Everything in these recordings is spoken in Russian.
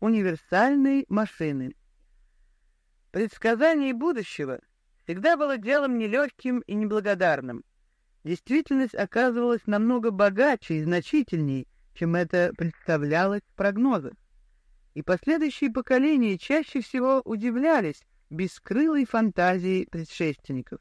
универсальной машины. Предсказание будущего всегда было делом нелегким и неблагодарным. Действительность оказывалась намного богаче и значительней, чем это представлялось в прогнозах. И последующие поколения чаще всего удивлялись бескрылой фантазии предшественников.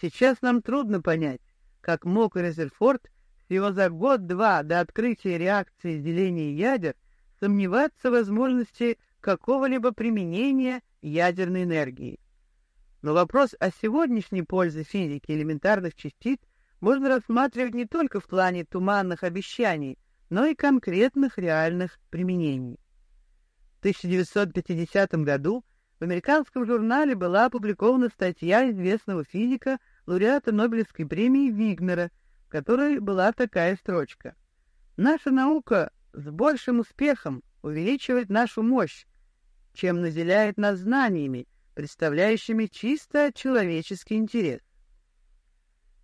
Сейчас нам трудно понять, как мог Резерфорд всего за год-два до открытия реакции деления ядер сомневаться в возможности какого-либо применения ядерной энергии. Но вопрос о сегодняшней пользе физики элементарных частиц можно рассматривать не только в плане туманных обещаний, но и конкретных реальных применений. В 1950 году в американском журнале была опубликована статья известного физика, лауреата Нобелевской премии Вигнера, в которой была такая строчка. «Наша наука с большим успехом увеличивает нашу мощь, чем наделяет нас знаниями, представляющими чисто человеческий интерес.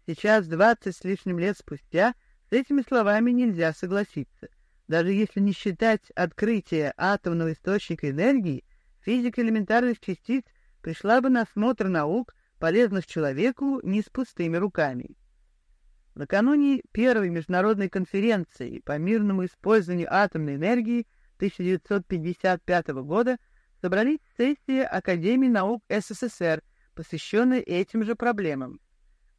Сейчас, двадцать с лишним лет спустя, с этими словами нельзя согласиться. Даже если не считать открытие атомного источника энергии, физика элементарных частиц пришла бы на смотр наук, полезных человеку, не с пустыми руками. Накануне первой международной конференции по мирному использованию атомной энергии 1955 года собрались сессии Академии наук СССР, посвященные этим же проблемам.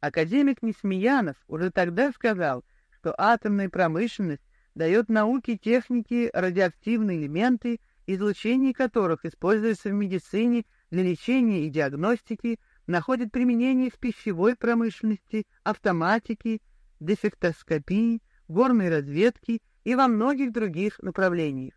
Академик Несмеянов уже тогда сказал, что атомная промышленность дает науке техники радиоактивные элементы, излучение которых используется в медицине для лечения и диагностики, находит применение в пищевой промышленности, автоматике, дефектоскопии, горной разведке и во многих других направлениях.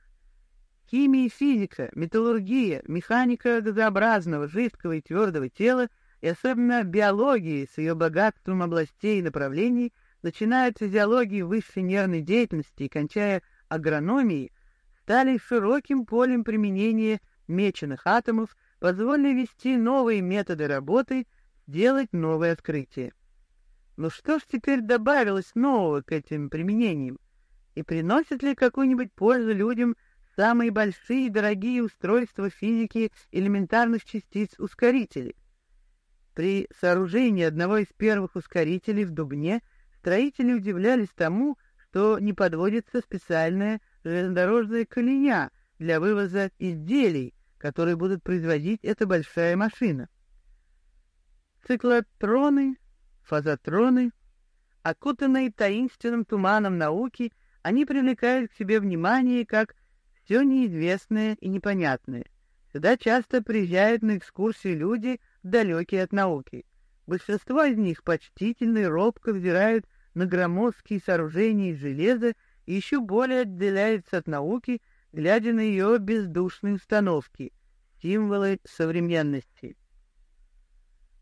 Химия и физика, металлургия, механика газообразного, жидкого и твердого тела и особенно биология с ее богатством областей и направлений, начиная от физиологии высшей нервной деятельности и кончая агрономией, стали широким полем применения меченых атомов, позволили вести новые методы работы, делать новые открытия. Но что ж теперь добавилось нового к этим применениям? И приносит ли какую-нибудь пользу людям самые большие и дорогие устройства физики элементарных частиц ускорителей. При сооружении одного из первых ускорителей в Дубне строители удивлялись тому, что не подводится специальная железнодорожная колея для вывоза изделий, которые будут производить эта большая машина. Циклотроны, фазотроны, окутанные таинственным туманом науки, они привлекают к себе внимание как все неизвестное и непонятное. Сюда часто приезжают на экскурсии люди, далекие от науки. Большинство из них почтительно и робко взирают на громоздкие сооружения из железа и еще более отделяются от науки, глядя на ее бездушные установки, символы современности.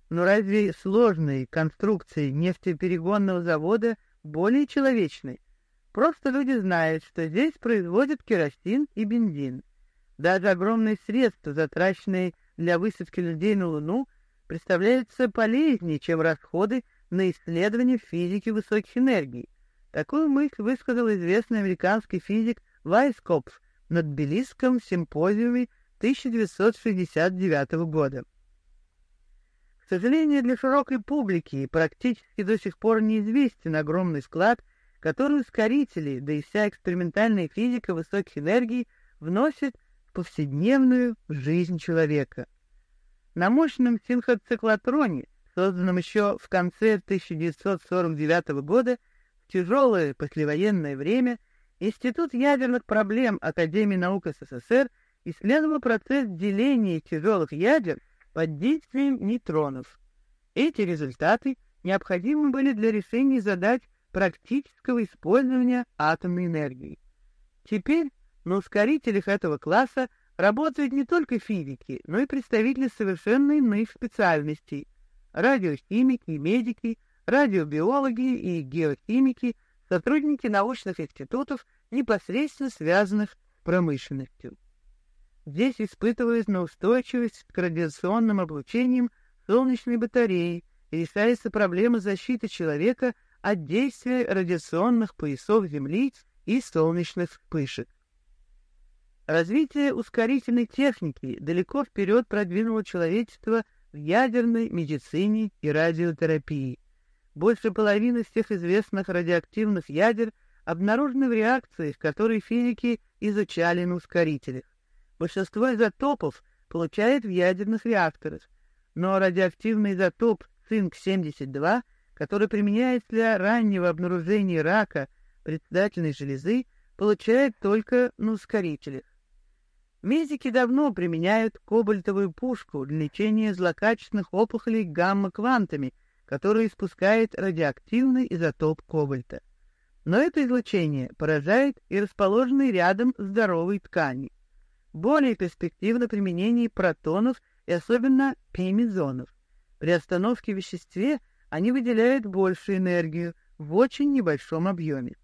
Но разве сложные конструкции нефтеперегонного завода более человечны? Просто люди знают, что здесь производят керосин и бензин. Даже огромные средства, затраченные для высадки людей на Луну, представляются полезнее, чем расходы на исследования физики высоких энергий. Такую мысль высказал известный американский физик Вайскопф на Тбилисском симпозиуме 1969 года. К сожалению, для широкой публики практически до сих пор неизвестен огромный вклад – которую ускорители, да и вся экспериментальная физика высоких энергий вносят в повседневную жизнь человека. На мощном синхоциклотроне, созданном еще в конце 1949 года, в тяжелое послевоенное время, Институт ядерных проблем Академии наук СССР исследовал процесс деления тяжелых ядер под действием нейтронов. Эти результаты необходимы были для решения задач практического использования атомной энергии. Теперь на ускорителях этого класса работают не только физики, но и представители совершенно иных специальностей – радиохимики, медики, радиобиологи и геохимики, сотрудники научных институтов, непосредственно связанных промышленностью. Здесь испытывают на устойчивость к радиационным облучениям солнечной батареи и решается проблема защиты человека от действия радиационных поясов Земли и солнечных вспышек. Развитие ускорительной техники далеко вперед продвинуло человечество в ядерной медицине и радиотерапии. Больше половины всех известных радиоактивных ядер обнаружены в реакциях, которые физики изучали на ускорителях. Большинство изотопов получают в ядерных реакторах, но радиоактивный изотоп цинк-72, который применяется для раннего обнаружения рака предстательной железы, получает только на ускорителях. Медики давно применяют кобальтовую пушку для лечения злокачественных опухолей гамма-квантами, которые испускает радиоактивный изотоп кобальта. Но это излучение поражает и расположенные рядом здоровые ткани. Более перспективно применение протонов и особенно пемизонов. При остановке в веществе они выделяют большую энергию в очень небольшом объеме.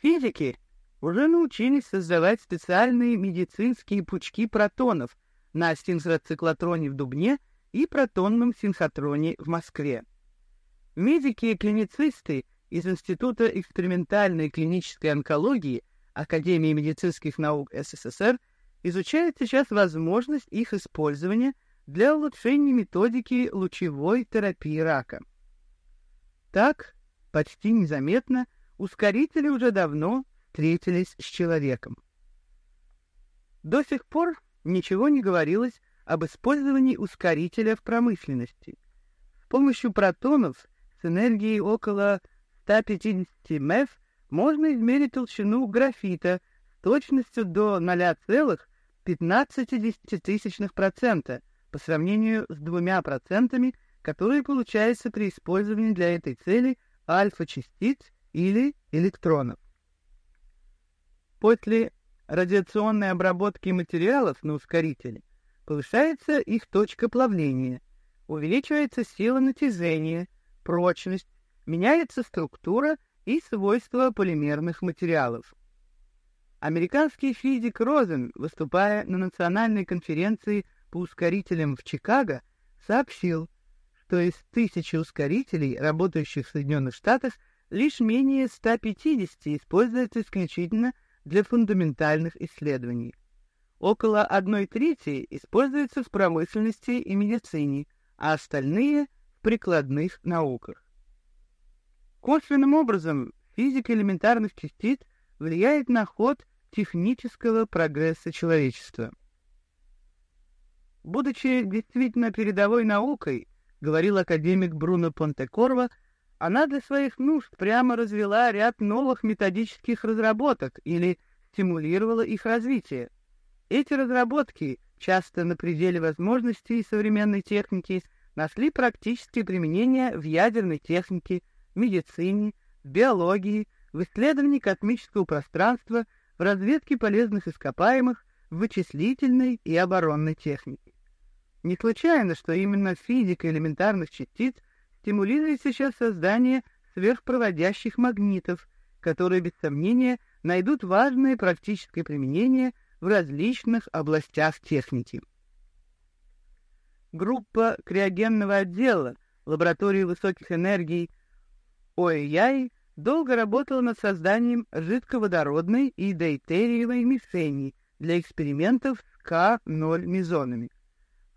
Физики уже научились создавать специальные медицинские пучки протонов на синхроциклотроне в Дубне и протонном синхотроне в Москве. Медики и клиницисты из Института экспериментальной клинической онкологии Академии медицинских наук СССР изучают сейчас возможность их использования для улучшения методики лучевой терапии рака. Так, почти незаметно, ускорители уже давно встретились с человеком. До сих пор ничего не говорилось об использовании ускорителя в промышленности. С помощью протонов с энергией около 150 МЭФ можно измерить толщину графита с точностью до 0,15% по сравнению с двумя процентами, которые получаются при использовании для этой цели альфа-частиц или электронов. После радиационной обработки материалов на ускорителе повышается их точка плавления, увеличивается сила натяжения, прочность, меняется структура и свойства полимерных материалов. Американский физик Розен, выступая на национальной конференции по ускорителям в Чикаго, сообщил, что из тысячи ускорителей, работающих в Соединенных Штатах, лишь менее 150 используется исключительно для фундаментальных исследований. Около одной трети используется в промышленности и медицине, а остальные — в прикладных науках. Косвенным образом физика элементарных частиц влияет на ход технического прогресса человечества. Будучи действительно передовой наукой, говорил академик Бруно Понтекорво, она для своих нужд прямо развела ряд новых методических разработок или стимулировала их развитие. Эти разработки, часто на пределе возможностей современной техники, нашли практические применения в ядерной технике, медицине, биологии, в исследовании космического пространства, в разведке полезных ископаемых, в вычислительной и оборонной технике. Не случайно, что именно физика элементарных частиц стимулирует сейчас создание сверхпроводящих магнитов, которые, без сомнения, найдут важное практическое применение в различных областях техники. Группа криогенного отдела лаборатории высоких энергий ОЭЯИ долго работала над созданием жидководородной и дейтериевой мишени для экспериментов с К0 мезонами.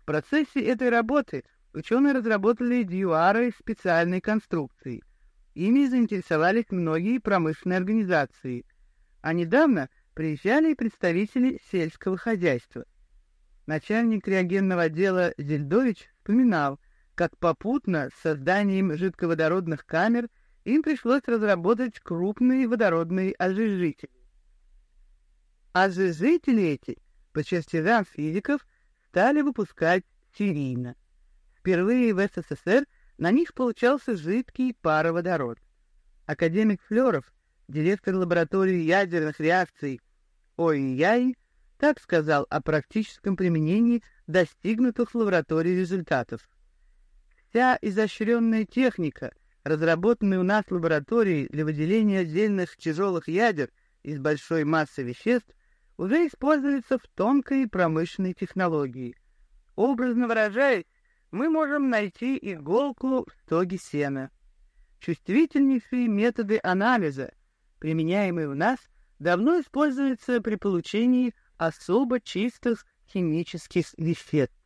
В процессе этой работы ученые разработали дьюары специальной конструкции. Ими заинтересовались многие промышленные организации, а недавно приезжали представители сельского хозяйства. Начальник реагенного отдела Зельдович вспоминал, как попутно с созданием жидководородных камер им пришлось разработать крупные водородные ожижители. Ожижители эти, по чертежам физиков, стали выпускать серийно. Впервые в СССР на них получался жидкий пароводород. Академик Флёров, директор лаборатории ядерных реакций ОИЯИ, так сказал о практическом применении достигнутых в лаборатории результатов. Вся изощренная техника, разработанная у нас в лаборатории для выделения отдельных тяжелых ядер из большой массы веществ, уже используется в тонкой промышленной технологии. Образно выражаясь, мы можем найти иголку в стоге сена. Чувствительнейшие методы анализа, применяемые у нас, давно используется при получении особо чистых химических веществ.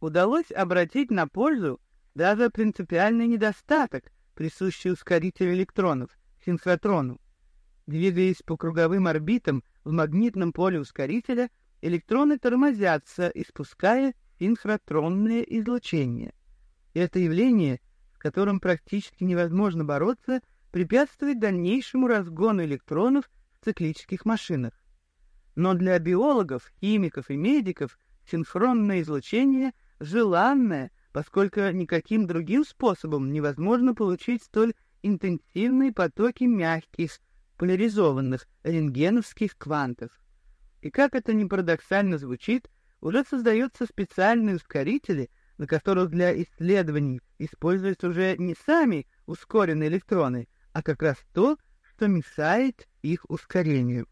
Удалось обратить на пользу даже принципиальный недостаток, присущий ускорителю электронов, синхротрону. Двигаясь по круговым орбитам в магнитном поле ускорителя, электроны тормозятся, испуская синхротронное излучение. Это явление, с которым практически невозможно бороться, препятствует дальнейшему разгону электронов в циклических машинах. Но для биологов, химиков и медиков синхронное излучение желанное, поскольку никаким другим способом невозможно получить столь интенсивные потоки мягких, поляризованных рентгеновских квантов. И как это ни парадоксально звучит, уже создаются специальные ускорители, на которых для исследований используются уже не сами ускоренные электроны, а как раз то, что мешает их ускорению.